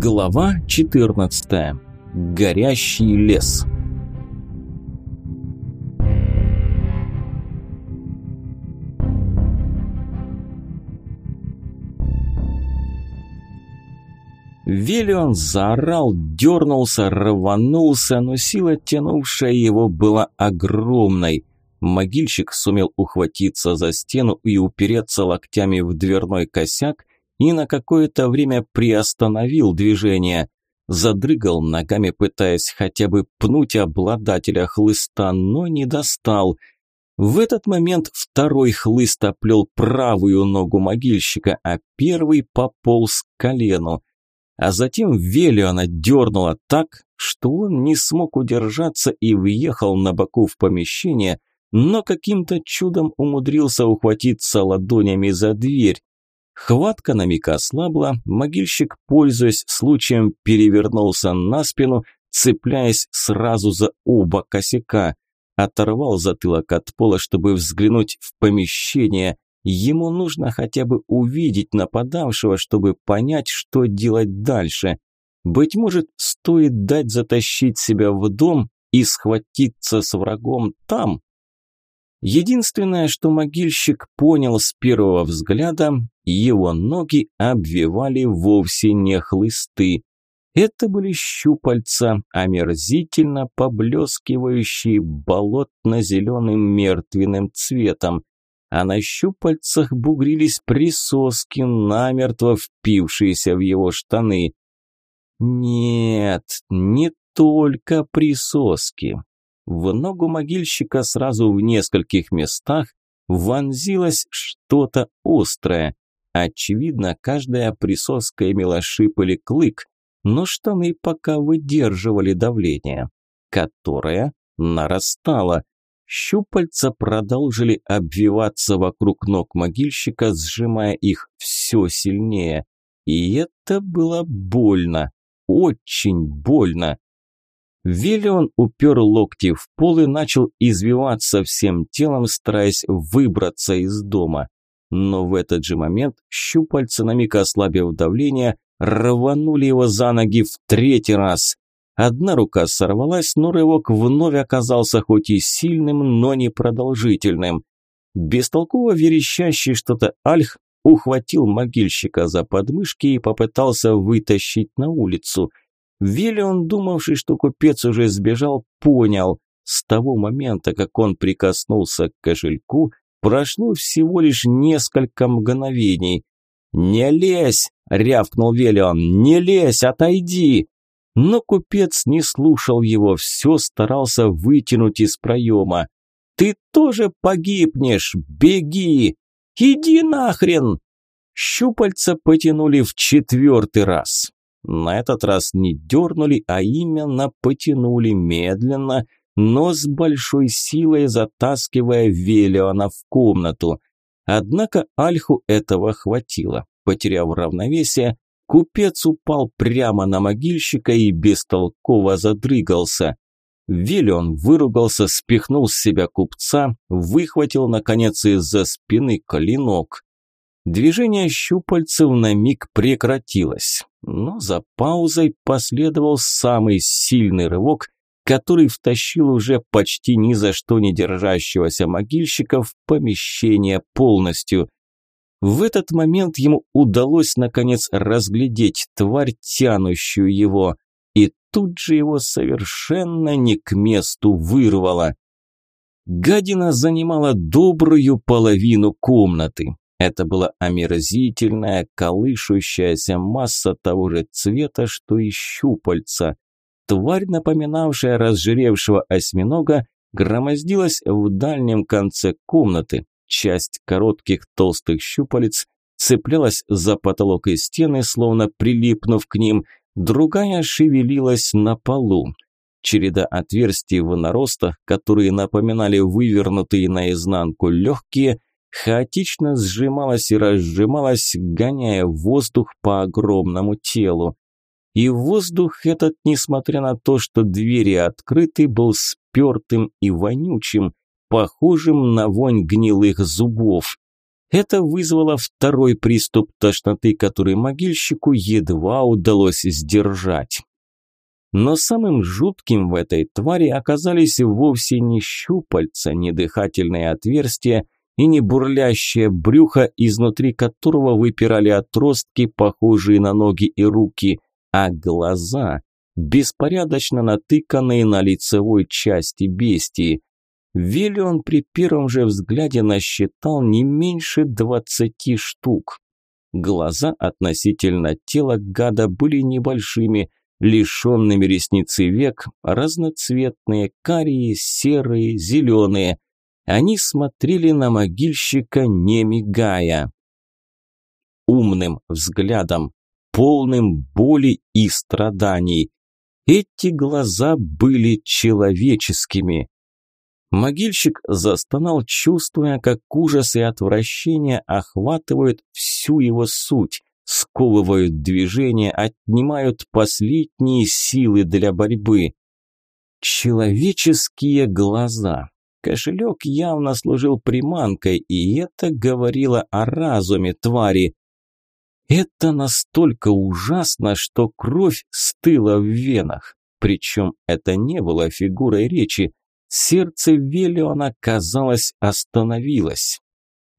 Глава 14. Горящий лес. Велион заорал, дернулся, рванулся, но сила, тянувшая его, была огромной. Могильщик сумел ухватиться за стену и упереться локтями в дверной косяк, и на какое-то время приостановил движение. Задрыгал ногами, пытаясь хотя бы пнуть обладателя хлыста, но не достал. В этот момент второй хлыст оплел правую ногу могильщика, а первый пополз к колену. А затем Велиона дернуло так, что он не смог удержаться и въехал на боку в помещение, но каким-то чудом умудрился ухватиться ладонями за дверь. Хватка на миг ослабла, могильщик, пользуясь случаем, перевернулся на спину, цепляясь сразу за оба косяка. Оторвал затылок от пола, чтобы взглянуть в помещение. Ему нужно хотя бы увидеть нападавшего, чтобы понять, что делать дальше. Быть может, стоит дать затащить себя в дом и схватиться с врагом там, Единственное, что могильщик понял с первого взгляда, его ноги обвивали вовсе не хлысты. Это были щупальца, омерзительно поблескивающие болотно-зеленым мертвенным цветом, а на щупальцах бугрились присоски, намертво впившиеся в его штаны. Нет, не только присоски. В ногу могильщика сразу в нескольких местах вонзилось что-то острое. Очевидно, каждая присоска имела шип или клык, но штаны пока выдерживали давление, которое нарастало. Щупальца продолжили обвиваться вокруг ног могильщика, сжимая их все сильнее. И это было больно, очень больно. Виллион упер локти в пол и начал извиваться всем телом, стараясь выбраться из дома. Но в этот же момент щупальца, на миг ослабив давление, рванули его за ноги в третий раз. Одна рука сорвалась, но рывок вновь оказался хоть и сильным, но не продолжительным. Бестолково верещащий что-то Альх ухватил могильщика за подмышки и попытался вытащить на улицу – Виллион, думавший, что купец уже сбежал, понял. С того момента, как он прикоснулся к кошельку, прошло всего лишь несколько мгновений. «Не лезь!» – рявкнул Велион. «Не лезь, отойди!» Но купец не слушал его, все старался вытянуть из проема. «Ты тоже погибнешь! Беги! Иди нахрен!» Щупальца потянули в четвертый раз. На этот раз не дернули, а именно потянули медленно, но с большой силой затаскивая Велиона в комнату. Однако Альху этого хватило. Потеряв равновесие, купец упал прямо на могильщика и бестолково задрыгался. Велион выругался, спихнул с себя купца, выхватил, наконец, из-за спины клинок. Движение щупальцев на миг прекратилось, но за паузой последовал самый сильный рывок, который втащил уже почти ни за что не держащегося могильщика в помещение полностью. В этот момент ему удалось наконец разглядеть тварь, тянущую его, и тут же его совершенно не к месту вырвало. Гадина занимала добрую половину комнаты. Это была омерзительная, колышущаяся масса того же цвета, что и щупальца. Тварь, напоминавшая разжиревшего осьминога, громоздилась в дальнем конце комнаты. Часть коротких толстых щупалец цеплялась за потолок и стены, словно прилипнув к ним, другая шевелилась на полу. Череда отверстий в наростах, которые напоминали вывернутые наизнанку легкие, хаотично сжималась и разжималась, гоняя воздух по огромному телу. И воздух этот, несмотря на то, что двери открыты, был спертым и вонючим, похожим на вонь гнилых зубов. Это вызвало второй приступ тошноты, который могильщику едва удалось сдержать. Но самым жутким в этой твари оказались вовсе не щупальца, не дыхательные отверстия и не бурлящее брюхо, изнутри которого выпирали отростки, похожие на ноги и руки, а глаза, беспорядочно натыканные на лицевой части бестии. Велион при первом же взгляде насчитал не меньше двадцати штук. Глаза относительно тела гада были небольшими, лишенными ресницы век, разноцветные, карие, серые, зеленые. Они смотрели на могильщика, не мигая. Умным взглядом, полным боли и страданий. Эти глаза были человеческими. Могильщик застонал, чувствуя, как ужас и отвращение охватывают всю его суть, сковывают движение, отнимают последние силы для борьбы. Человеческие глаза. Кошелек явно служил приманкой, и это говорило о разуме твари. Это настолько ужасно, что кровь стыла в венах. Причем это не было фигурой речи. Сердце Велиона, казалось, остановилось.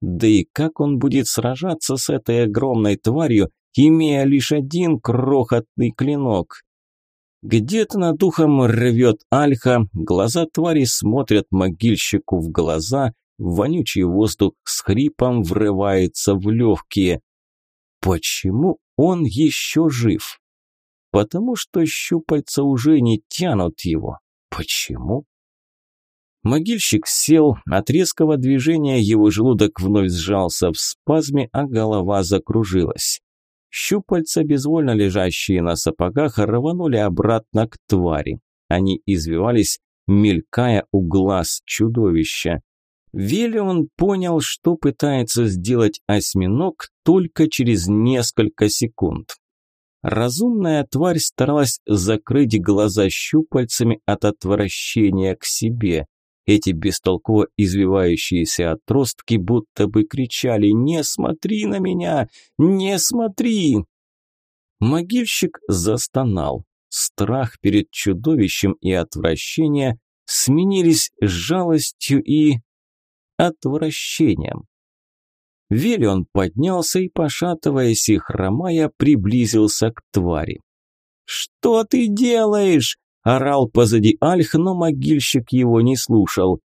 Да и как он будет сражаться с этой огромной тварью, имея лишь один крохотный клинок? Где-то над ухом рвет альха, глаза твари смотрят могильщику в глаза, вонючий воздух с хрипом врывается в легкие. Почему он еще жив? Потому что щупальца уже не тянут его. Почему? Могильщик сел, от резкого движения его желудок вновь сжался в спазме, а голова закружилась. Щупальца, безвольно лежащие на сапогах, рванули обратно к твари. Они извивались, мелькая у глаз чудовища. Велион понял, что пытается сделать осьминог только через несколько секунд. Разумная тварь старалась закрыть глаза щупальцами от отвращения к себе. Эти бестолково извивающиеся отростки будто бы кричали «Не смотри на меня! Не смотри!» Могильщик застонал. Страх перед чудовищем и отвращение сменились жалостью и отвращением. Велион поднялся и, пошатываясь и хромая, приблизился к твари. «Что ты делаешь?» – орал позади Альх, но могильщик его не слушал.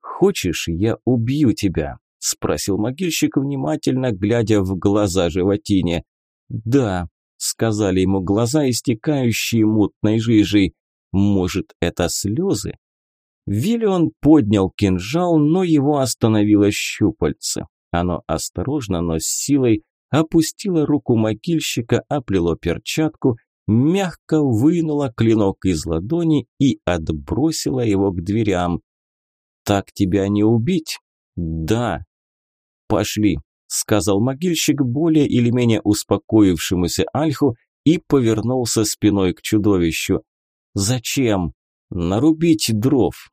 «Хочешь, я убью тебя?» – спросил могильщик, внимательно глядя в глаза животине. «Да», – сказали ему глаза, истекающие мутной жижей. «Может, это слезы?» Виллион поднял кинжал, но его остановило щупальце. Оно осторожно, но с силой опустило руку могильщика, оплело перчатку, мягко вынуло клинок из ладони и отбросило его к дверям. «Так тебя не убить?» «Да». «Пошли», – сказал могильщик более или менее успокоившемуся Альху и повернулся спиной к чудовищу. «Зачем?» «Нарубить дров.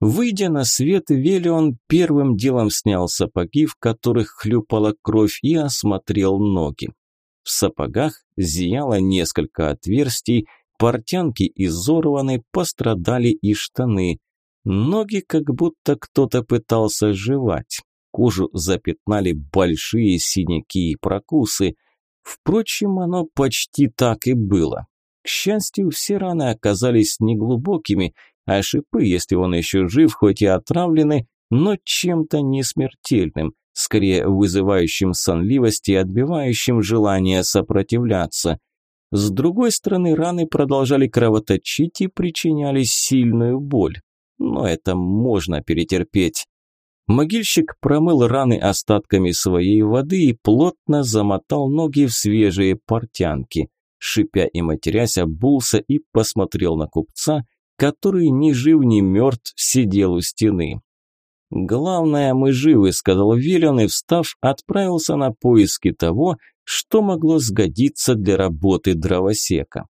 Выйдя на свет, Велион первым делом снял сапоги, в которых хлюпала кровь, и осмотрел ноги. В сапогах зияло несколько отверстий, портянки изорваны, пострадали и штаны. Ноги как будто кто-то пытался жевать. Кожу запятнали большие синяки и прокусы. Впрочем, оно почти так и было. К счастью, все раны оказались неглубокими, а шипы, если он еще жив, хоть и отравлены, но чем-то не смертельным, скорее вызывающим сонливость и отбивающим желание сопротивляться. С другой стороны, раны продолжали кровоточить и причиняли сильную боль. Но это можно перетерпеть. Могильщик промыл раны остатками своей воды и плотно замотал ноги в свежие портянки. Шипя и матерясь, обулся и посмотрел на купца, который ни жив, ни мертв сидел у стены. «Главное, мы живы», – сказал Виллион и, встав, отправился на поиски того, что могло сгодиться для работы дровосека.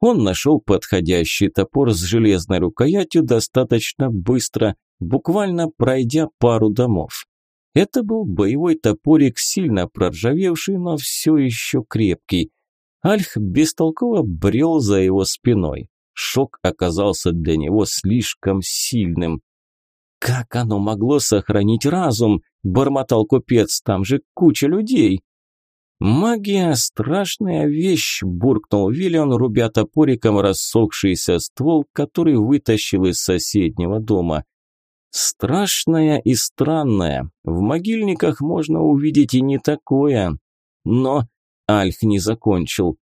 Он нашел подходящий топор с железной рукоятью достаточно быстро, буквально пройдя пару домов. Это был боевой топорик, сильно проржавевший, но все еще крепкий. Альх бестолково брел за его спиной. Шок оказался для него слишком сильным. «Как оно могло сохранить разум?» – бормотал купец. «Там же куча людей!» «Магия – страшная вещь», – буркнул Виллион, рубя топориком рассохшийся ствол, который вытащил из соседнего дома. «Страшная и странная. В могильниках можно увидеть и не такое. Но Альх не закончил.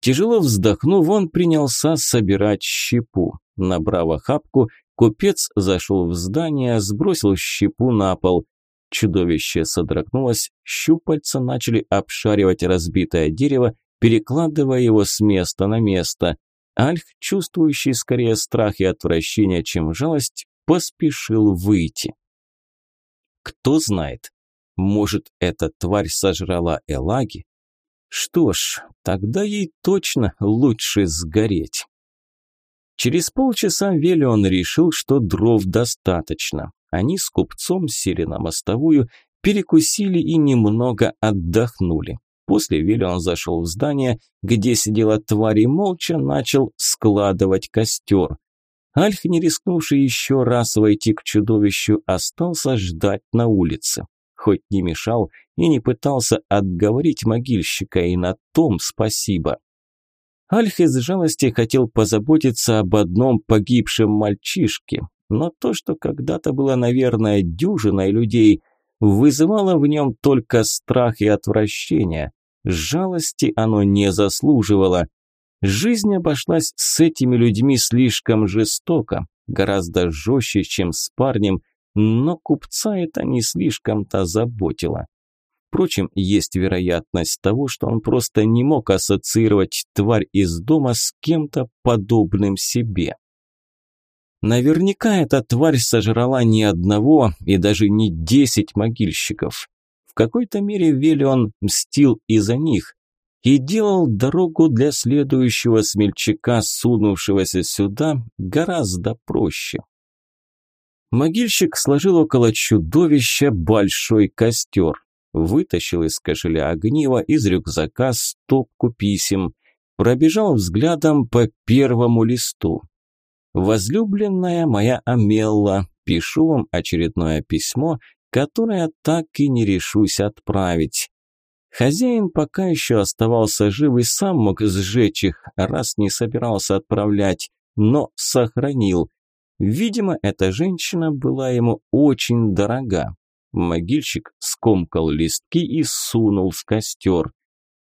Тяжело вздохнув, он принялся собирать щепу. Набрав охапку, купец зашел в здание, сбросил щепу на пол. Чудовище содрогнулось, щупальца начали обшаривать разбитое дерево, перекладывая его с места на место. Альх, чувствующий скорее страх и отвращение, чем жалость, поспешил выйти. Кто знает, может, эта тварь сожрала Элаги, что ж, тогда ей точно лучше сгореть. Через полчаса Велион решил, что дров достаточно. Они с купцом сели на мостовую, перекусили и немного отдохнули. После Велион зашел в здание, где сидела тварь и молча начал складывать костер. Альх, не рискнувший еще раз войти к чудовищу, остался ждать на улице хоть не мешал и не пытался отговорить могильщика, и на том спасибо. Альх из жалости хотел позаботиться об одном погибшем мальчишке, но то, что когда-то было, наверное, дюжиной людей, вызывало в нем только страх и отвращение. Жалости оно не заслуживало. Жизнь обошлась с этими людьми слишком жестоко, гораздо жестче, чем с парнем – но купца это не слишком-то заботило. Впрочем, есть вероятность того, что он просто не мог ассоциировать тварь из дома с кем-то подобным себе. Наверняка эта тварь сожрала не одного и даже не десять могильщиков. В какой-то мере Велион мстил и за них, и делал дорогу для следующего смельчака, сунувшегося сюда, гораздо проще. Могильщик сложил около чудовища большой костер, вытащил из кошеля огниво, из рюкзака стопку писем, пробежал взглядом по первому листу. «Возлюбленная моя Амелла, пишу вам очередное письмо, которое так и не решусь отправить». Хозяин пока еще оставался жив и сам мог сжечь их, раз не собирался отправлять, но сохранил. Видимо, эта женщина была ему очень дорога. Могильщик скомкал листки и сунул в костер.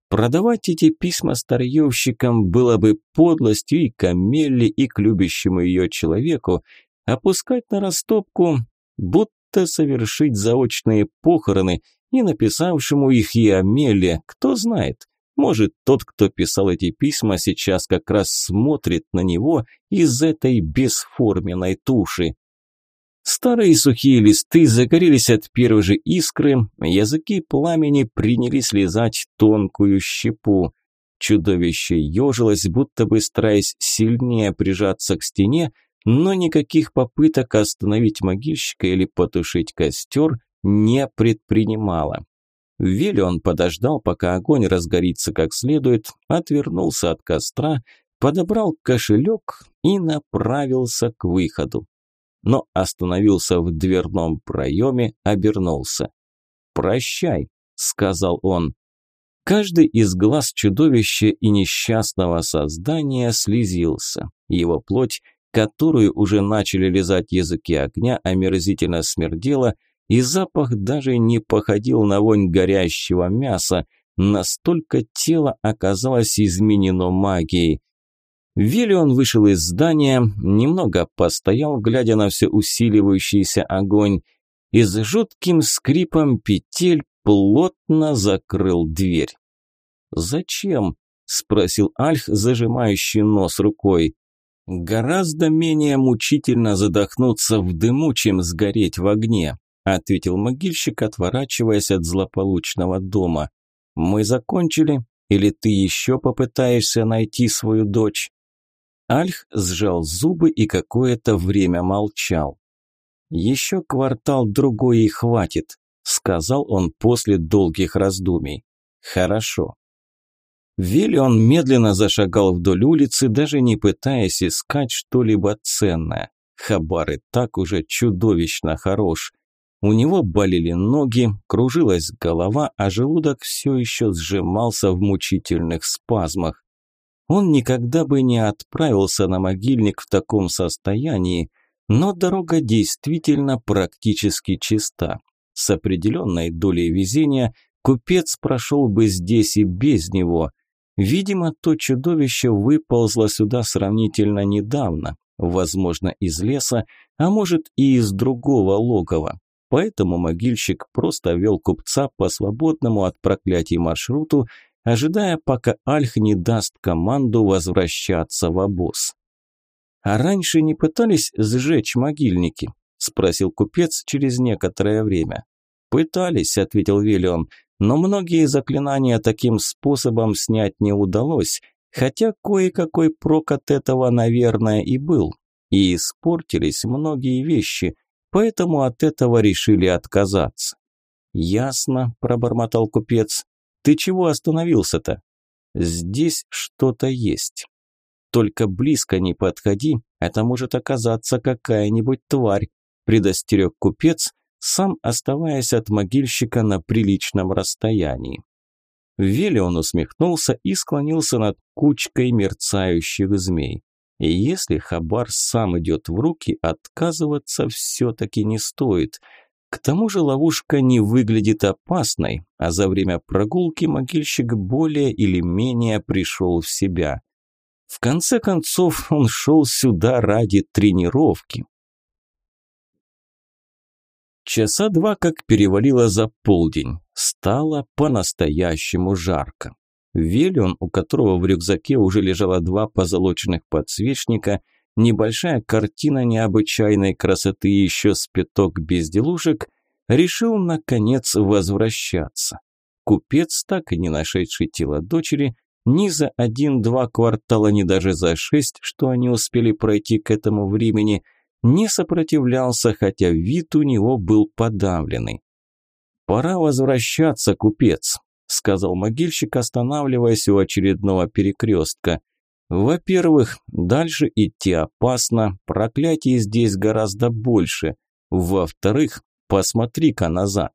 Продавать эти письма старьевщикам было бы подлостью и к Амелле, и к любящему ее человеку, опускать на растопку, будто совершить заочные похороны, и написавшему их и Амелле, кто знает, может, тот, кто писал эти письма, сейчас как раз смотрит на него из этой бесформенной туши. Старые сухие листы загорелись от первой же искры, языки пламени принялись лизать тонкую щепу. Чудовище ежилось, будто бы стараясь сильнее прижаться к стене, но никаких попыток остановить могильщика или потушить костер не предпринимало. Виллион подождал, пока огонь разгорится как следует, отвернулся от костра, подобрал кошелек и направился к выходу. Но остановился в дверном проеме, обернулся. «Прощай», – сказал он. Каждый из глаз чудовища и несчастного создания слезился. Его плоть, которую уже начали лизать языки огня, омерзительно смердела – и запах даже не походил на вонь горящего мяса, настолько тело оказалось изменено магией. Виллион вышел из здания, немного постоял, глядя на все усиливающийся огонь, и с жутким скрипом петель плотно закрыл дверь. «Зачем?» – спросил Альх, зажимающий нос рукой. «Гораздо менее мучительно задохнуться в дыму, чем сгореть в огне ответил могильщик, отворачиваясь от злополучного дома. Мы закончили, или ты еще попытаешься найти свою дочь? Альх сжал зубы и какое-то время молчал. Еще квартал другой и хватит. – сказал он после долгих раздумий. «Хорошо». Виллион медленно зашагал вдоль улицы, даже не пытаясь искать что-либо ценное. Хабар и так уже чудовищно хорош. У него болели ноги, кружилась голова, а желудок все еще сжимался в мучительных спазмах. Он никогда бы не отправился на могильник в таком состоянии, но дорога действительно практически чиста. С определенной долей везения купец прошел бы здесь и без него. Видимо, то чудовище выползло сюда сравнительно недавно, возможно, из леса, а может и из другого логова. Поэтому могильщик просто вел купца по свободному от проклятий маршруту, ожидая, пока Альх не даст команду возвращаться в обоз. «А раньше не пытались сжечь могильники?» – спросил купец через некоторое время. «Пытались», – ответил Виллион, – «но многие заклинания таким способом снять не удалось, хотя кое-какой прок от этого, наверное, и был. И испортились многие вещи, поэтому от этого решили отказаться». «Ясно», – пробормотал купец. «Ты чего остановился-то?» «Здесь что-то есть». Только близко не подходи, это может оказаться какая-нибудь тварь, предостерег купец, сам оставаясь от могильщика на приличном расстоянии. Велион усмехнулся и склонился над кучкой мерцающих змей. И если Хабар сам идет в руки, отказываться все-таки не стоит. К тому же ловушка не выглядит опасной, а за время прогулки могильщик более или менее пришел в себя. В конце концов, он шел сюда ради тренировки. Часа два как перевалило за полдень. Стало по-настоящему жарко. Велион, у которого в рюкзаке уже лежало два позолоченных подсвечника, небольшая картина необычайной красоты еще с пяток безделушек, решил, наконец, возвращаться. Купец, так и не нашедший тело дочери, ни за один-два квартала, ни даже за шесть, что они успели пройти к этому времени, не сопротивлялся, хотя вид у него был подавленный. «Пора возвращаться, купец», – сказал могильщик, останавливаясь у очередного перекрестка. «Во-первых, дальше идти опасно, проклятий здесь гораздо больше. Во-вторых, посмотри-ка назад».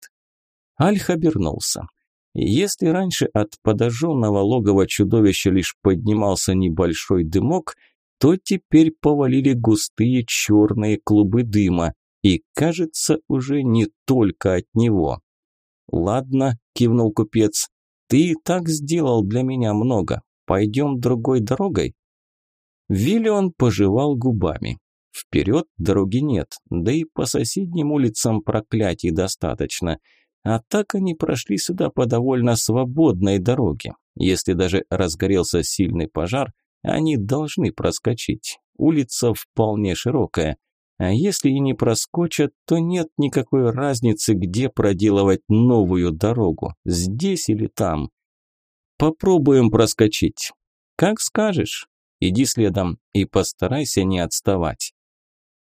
Альх обернулся. Если раньше от подожженного логова чудовища лишь поднимался небольшой дымок, то теперь повалили густые черные клубы дыма, и, кажется, уже не только от него. «Ладно», – кивнул купец, – «ты и так сделал для меня много. Пойдем другой дорогой?» Виллион пожевал губами. Вперед дороги нет, да и по соседним улицам проклятий достаточно – а так они прошли сюда по довольно свободной дороге. Если даже разгорелся сильный пожар, они должны проскочить. Улица вполне широкая. А если и не проскочат, то нет никакой разницы, где проделывать новую дорогу, здесь или там. Попробуем проскочить. Как скажешь. Иди следом и постарайся не отставать.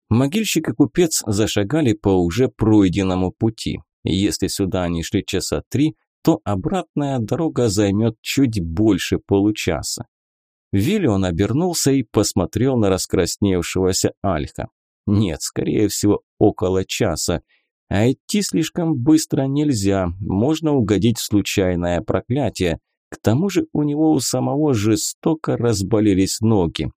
Могильщик и купец зашагали по уже пройденному пути. Если сюда они шли часа три, то обратная дорога займет чуть больше получаса. Виллион обернулся и посмотрел на раскрасневшегося Альха. Нет, скорее всего, около часа. А идти слишком быстро нельзя, можно угодить в случайное проклятие. К тому же у него у самого жестоко разболелись ноги.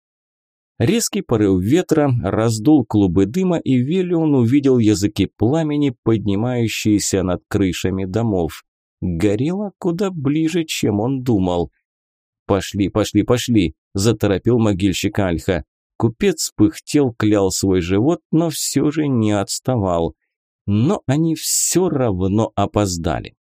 Резкий порыв ветра раздул клубы дыма, и Велион увидел языки пламени, поднимающиеся над крышами домов. Горело куда ближе, чем он думал. «Пошли, пошли, пошли!» – заторопил могильщик Альха. Купец пыхтел, клял свой живот, но все же не отставал. Но они все равно опоздали.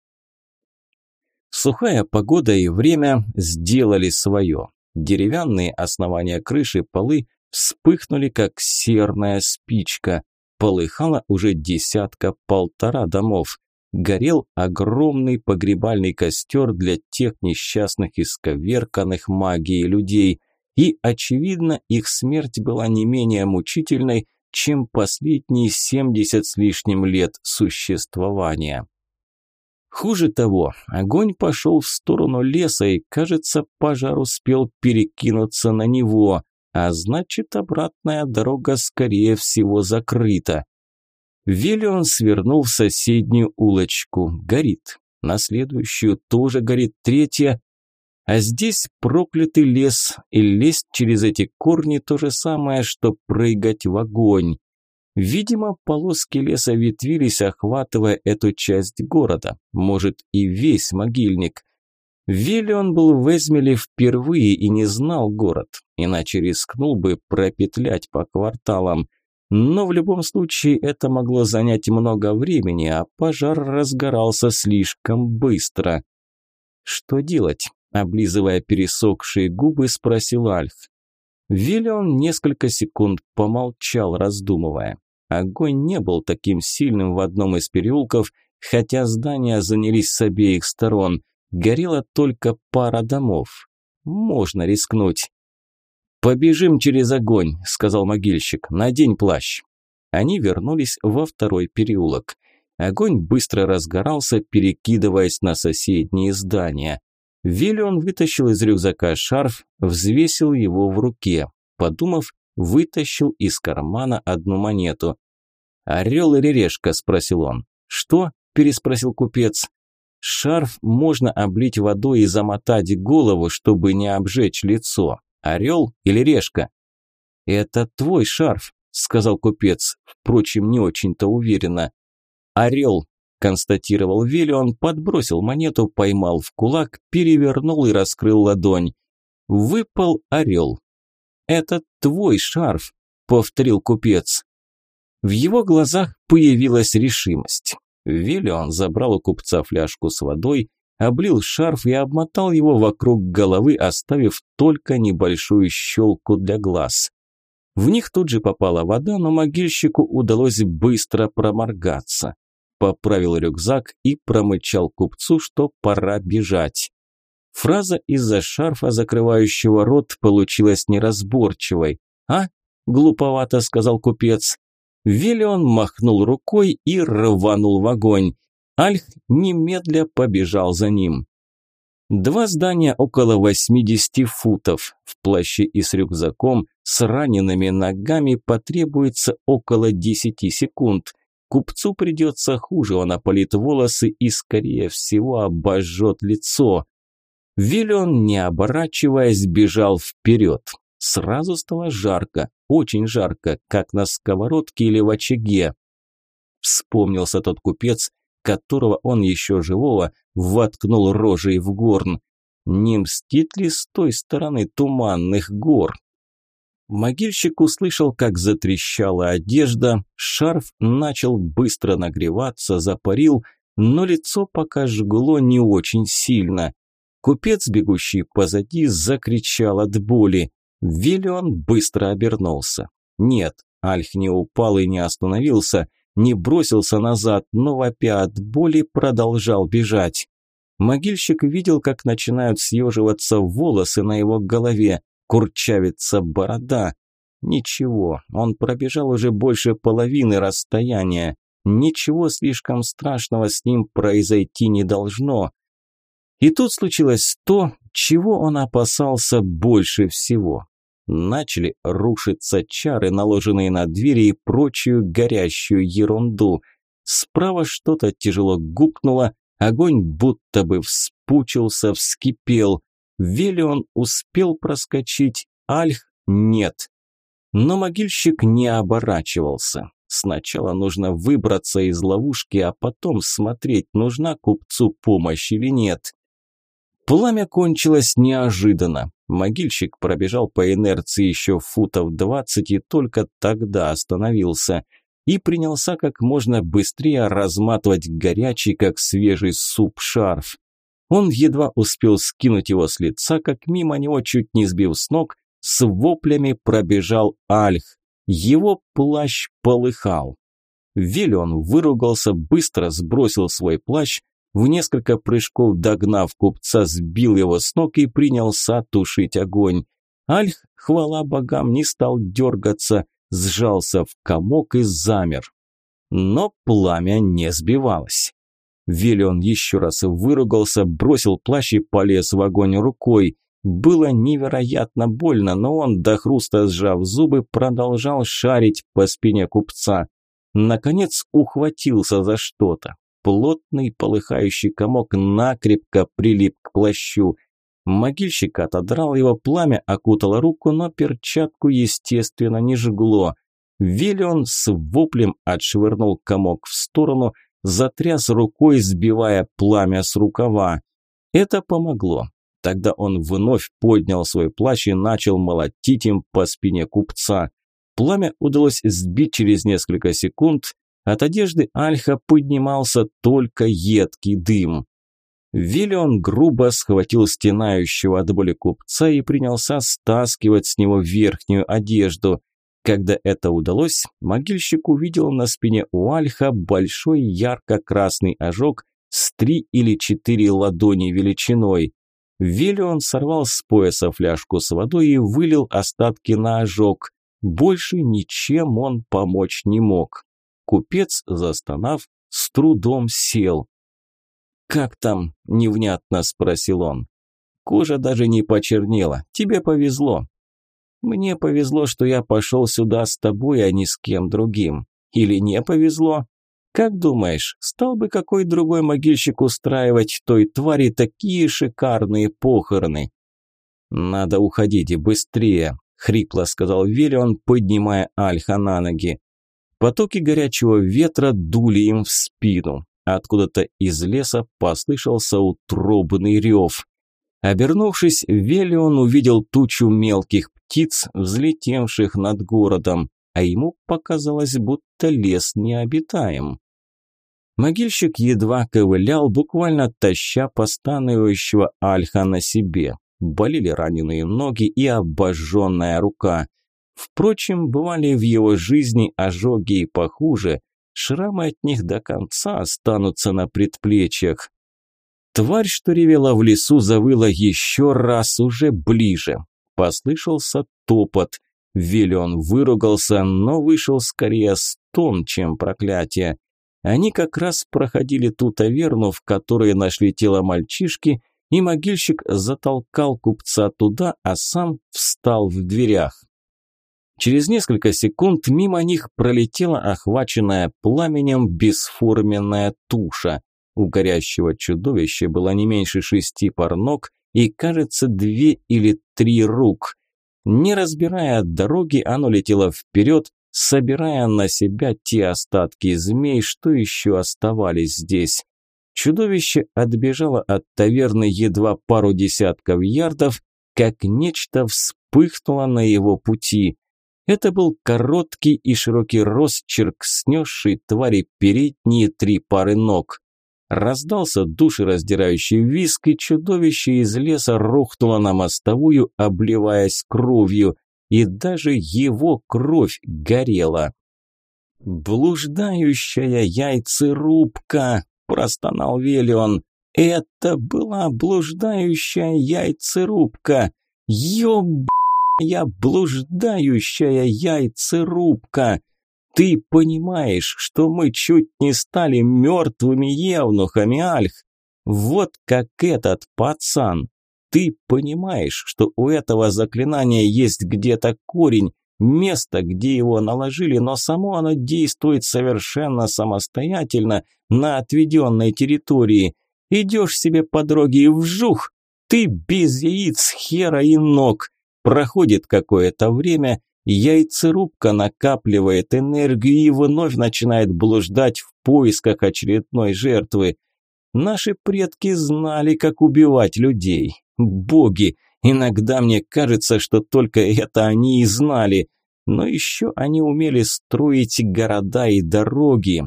Сухая погода и время сделали свое. Деревянные основания крыши, полы вспыхнули, как серная спичка. Полыхало уже десятка-полтора домов. Горел огромный погребальный костер для тех несчастных исковерканных магией людей. И, очевидно, их смерть была не менее мучительной, чем последние семьдесят с лишним лет существования. Хуже того, огонь пошел в сторону леса, и, кажется, пожар успел перекинуться на него, а значит, обратная дорога, скорее всего, закрыта. Виллион свернул в соседнюю улочку. Горит. На следующую тоже горит третья. А здесь проклятый лес, и лезть через эти корни то же самое, что прыгать в огонь. Видимо, полоски леса ветвились, охватывая эту часть города, может и весь могильник. Виллион был в Эзмеле впервые и не знал город, иначе рискнул бы пропетлять по кварталам. Но в любом случае это могло занять много времени, а пожар разгорался слишком быстро. «Что делать?» – облизывая пересохшие губы, спросил Альф. Виллион несколько секунд помолчал, раздумывая. Огонь не был таким сильным в одном из переулков, хотя здания занялись с обеих сторон. Горела только пара домов. Можно рискнуть. «Побежим через огонь», – сказал могильщик. «Надень плащ». Они вернулись во второй переулок. Огонь быстро разгорался, перекидываясь на соседние здания. Виллион вытащил из рюкзака шарф, взвесил его в руке. Подумав, вытащил из кармана одну монету. «Орел или решка?» – спросил он. «Что?» – переспросил купец. «Шарф можно облить водой и замотать голову, чтобы не обжечь лицо. Орел или решка?» «Это твой шарф», – сказал купец, впрочем, не очень-то уверенно. «Орел», – констатировал Виллион, подбросил монету, поймал в кулак, перевернул и раскрыл ладонь. Выпал орел. «Это твой шарф», – повторил купец. В его глазах появилась решимость. Виллион забрал у купца фляжку с водой, облил шарф и обмотал его вокруг головы, оставив только небольшую щелку для глаз. В них тут же попала вода, но могильщику удалось быстро проморгаться. Поправил рюкзак и промычал купцу, что пора бежать. Фраза из-за шарфа, закрывающего рот, получилась неразборчивой. «А?» – глуповато сказал купец. Виллион махнул рукой и рванул в огонь. Альх немедля побежал за ним. Два здания около 80 футов. В плаще и с рюкзаком, с ранеными ногами потребуется около 10 секунд. Купцу придется хуже, он опалит волосы и, скорее всего, обожжет лицо. Виллион, не оборачиваясь, бежал вперед. Сразу стало жарко, очень жарко, как на сковородке или в очаге. Вспомнился тот купец, которого он еще живого воткнул рожей в горн. Не мстит ли с той стороны туманных гор? Могильщик услышал, как затрещала одежда, шарф начал быстро нагреваться, запарил, но лицо пока жгло не очень сильно. Купец, бегущий позади, закричал от боли. Виллион быстро обернулся. Нет, Альх не упал и не остановился, не бросился назад, но вопя от боли продолжал бежать. Могильщик видел, как начинают съеживаться волосы на его голове, курчавится борода. Ничего, он пробежал уже больше половины расстояния. Ничего слишком страшного с ним произойти не должно. И тут случилось то, чего он опасался больше всего. Начали рушиться чары, наложенные на двери и прочую горящую ерунду. Справа что-то тяжело гукнуло, огонь будто бы вспучился, вскипел. Велион успел проскочить, Альх нет. Но могильщик не оборачивался. Сначала нужно выбраться из ловушки, а потом смотреть, нужна купцу помощь или нет. Пламя кончилось неожиданно. Могильщик пробежал по инерции еще футов двадцать и только тогда остановился и принялся как можно быстрее разматывать горячий, как свежий суп, шарф. Он едва успел скинуть его с лица, как мимо него, чуть не сбив с ног, с воплями пробежал Альх. Его плащ полыхал. Велион выругался, быстро сбросил свой плащ, в несколько прыжков догнав купца, сбил его с ног и принялся тушить огонь. Альх, хвала богам, не стал дергаться, сжался в комок и замер. Но пламя не сбивалось. Велион еще раз выругался, бросил плащ и полез в огонь рукой. Было невероятно больно, но он, до хруста сжав зубы, продолжал шарить по спине купца. Наконец ухватился за что-то. Плотный полыхающий комок накрепко прилип к плащу. Могильщик отодрал его, пламя окутало руку, но перчатку, естественно, не жгло. Велион с воплем отшвырнул комок в сторону, затряс рукой, сбивая пламя с рукава. Это помогло. Тогда он вновь поднял свой плащ и начал молотить им по спине купца. Пламя удалось сбить через несколько секунд. От одежды Альха поднимался только едкий дым. Виллион грубо схватил стенающего от боли купца и принялся стаскивать с него верхнюю одежду. Когда это удалось, могильщик увидел на спине у Альха большой ярко-красный ожог с три или четыре ладони величиной. Виллион сорвал с пояса фляжку с водой и вылил остатки на ожог. Больше ничем он помочь не мог. Купец, застонав, с трудом сел. «Как там?» – невнятно спросил он. «Кожа даже не почернела. Тебе повезло. Мне повезло, что я пошел сюда с тобой, а не с кем другим. Или не повезло? Как думаешь, стал бы какой другой могильщик устраивать той твари такие шикарные похороны? Надо уходить и быстрее, хрипло сказал Велион, поднимая Альха на ноги. Потоки горячего ветра дули им в спину. Откуда-то из леса послышался утробный рев. Обернувшись, Велион увидел тучу мелких птиц, взлетевших над городом, а ему показалось, будто лес необитаем. Могильщик едва ковылял, буквально таща постанывающего Альха на себе. Болели раненые ноги и обожженная рука. Впрочем, бывали в его жизни ожоги и похуже. Шрамы от них до конца останутся на предплечьях. Тварь, что ревела в лесу, завыла еще раз уже ближе. Послышался топот. Виллион выругался, но вышел скорее стон, чем проклятие. Они как раз проходили ту таверну, в которой нашли тело мальчишки, и могильщик затолкал купца туда, а сам встал в дверях. Через несколько секунд мимо них пролетела охваченная пламенем бесформенная туша. У горящего чудовища было не меньше шести пар ног и, кажется, две или три рук. Не разбирая дороги, оно летело вперед, собирая на себя те остатки змей, что еще оставались здесь. Чудовище отбежало от таверны едва пару десятков ярдов, как нечто вспыхнуло на его пути. Это был короткий и широкий росчерк, снесший твари передние три пары ног. Раздался душераздирающий виск, и чудовище из леса рухнуло на мостовую, обливаясь кровью, и даже его кровь горела. «Блуждающая яйцерубка!» – простонал Велион. «Это была блуждающая яйцерубка! Ёб... я блуждающая яйцерубка!» Ты понимаешь, что мы чуть не стали мертвыми евнухами, Альх? Вот как этот пацан. Ты понимаешь, что у этого заклинания есть где-то корень, место, где его наложили, но само оно действует совершенно самостоятельно на отведенной территории. Идешь себе по дороге и вжух, ты без яиц, хера и ног. Проходит какое-то время, Яйцерубка накапливает энергию и вновь начинает блуждать в поисках очередной жертвы. Наши предки знали, как убивать людей. Боги, иногда мне кажется, что только это они и знали. Но еще они умели строить города и дороги.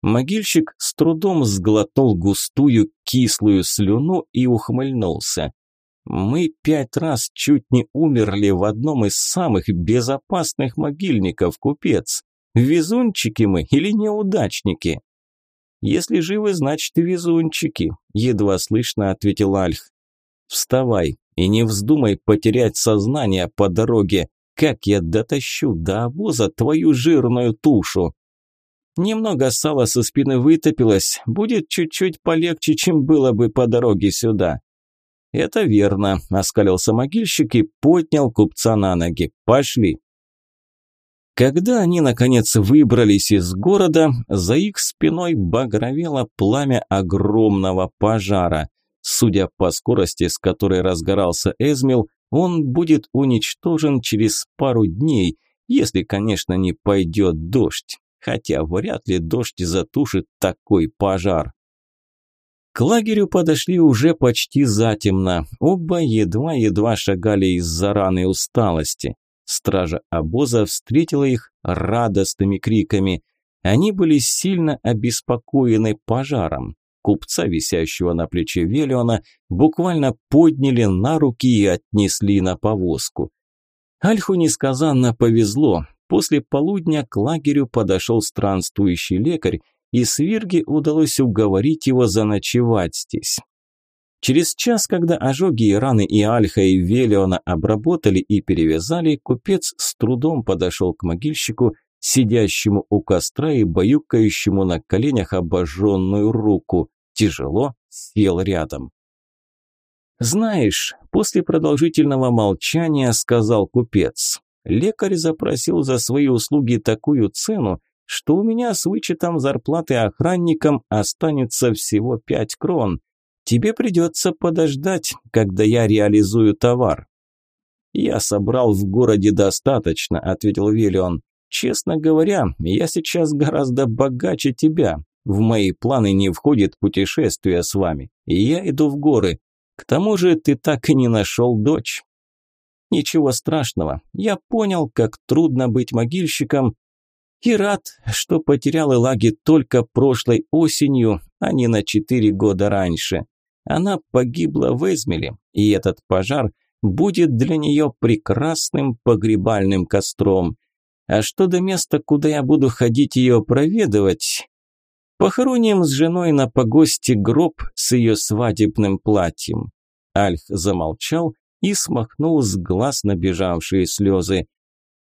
Могильщик с трудом сглотнул густую кислую слюну и ухмыльнулся. Мы пять раз чуть не умерли в одном из самых безопасных могильников, купец. Везунчики мы или неудачники? Если живы, значит везунчики, едва слышно ответил Альх. Вставай и не вздумай потерять сознание по дороге. Как я дотащу до обоза твою жирную тушу? Немного сала со спины вытопилось, будет чуть-чуть полегче, чем было бы по дороге сюда. Это верно, оскалился могильщик и поднял купца на ноги. Пошли. Когда они, наконец, выбрались из города, за их спиной багровело пламя огромного пожара. Судя по скорости, с которой разгорался Эзмил, он будет уничтожен через пару дней, если, конечно, не пойдет дождь хотя вряд ли дождь затушит такой пожар. К лагерю подошли уже почти затемно, оба едва-едва шагали из-за раны усталости. Стража обоза встретила их радостными криками. Они были сильно обеспокоены пожаром. Купца, висящего на плече Велиона, буквально подняли на руки и отнесли на повозку. Альху несказанно повезло, После полудня к лагерю подошел странствующий лекарь, и Свирге удалось уговорить его заночевать здесь. Через час, когда ожоги и раны и Альха, и Велиона обработали и перевязали, купец с трудом подошел к могильщику, сидящему у костра и баюкающему на коленях обожженную руку. Тяжело сел рядом. «Знаешь, после продолжительного молчания сказал купец, Лекарь запросил за свои услуги такую цену, что у меня с вычетом зарплаты охранникам останется всего пять крон. Тебе придется подождать, когда я реализую товар». «Я собрал в городе достаточно», – ответил Виллион. «Честно говоря, я сейчас гораздо богаче тебя. В мои планы не входит путешествие с вами. Я иду в горы. К тому же ты так и не нашел дочь». Ничего страшного. Я понял, как трудно быть могильщиком. И рад, что потерял Элаги только прошлой осенью, а не на четыре года раньше. Она погибла в Эзмеле, и этот пожар будет для нее прекрасным погребальным костром. А что до места, куда я буду ходить ее проведывать? Похороним с женой на погосте гроб с ее свадебным платьем. Альх замолчал и смахнул с глаз набежавшие слезы.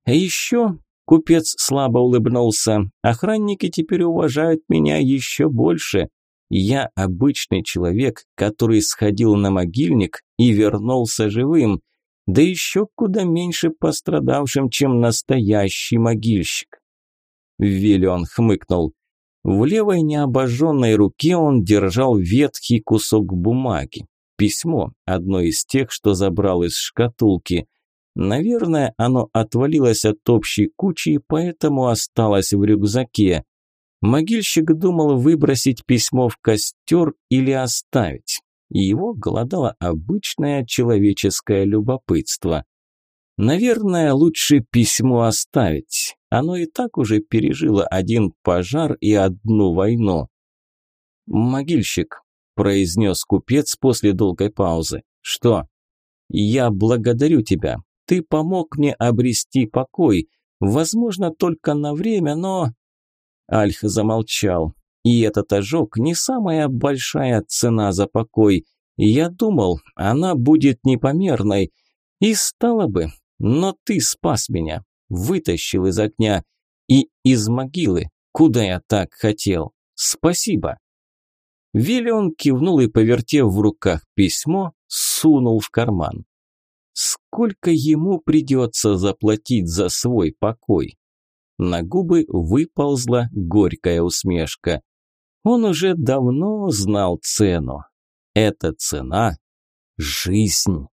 А еще купец слабо улыбнулся. Охранники теперь уважают меня еще больше. Я обычный человек, который сходил на могильник и вернулся живым, да еще куда меньше пострадавшим, чем настоящий могильщик. Виллион хмыкнул. В левой необожженной руке он держал ветхий кусок бумаги. Письмо, одно из тех, что забрал из шкатулки. Наверное, оно отвалилось от общей кучи и поэтому осталось в рюкзаке. Могильщик думал выбросить письмо в костер или оставить. Его голодало обычное человеческое любопытство. Наверное, лучше письмо оставить. Оно и так уже пережило один пожар и одну войну. Могильщик, произнес купец после долгой паузы. «Что?» «Я благодарю тебя. Ты помог мне обрести покой. Возможно, только на время, но...» Альх замолчал. «И этот ожог не самая большая цена за покой. Я думал, она будет непомерной. И стало бы, но ты спас меня, вытащил из огня и из могилы, куда я так хотел. Спасибо!» Виллион кивнул и, повертев в руках письмо, сунул в карман. Сколько ему придется заплатить за свой покой? На губы выползла горькая усмешка. Он уже давно знал цену. Эта цена – жизнь.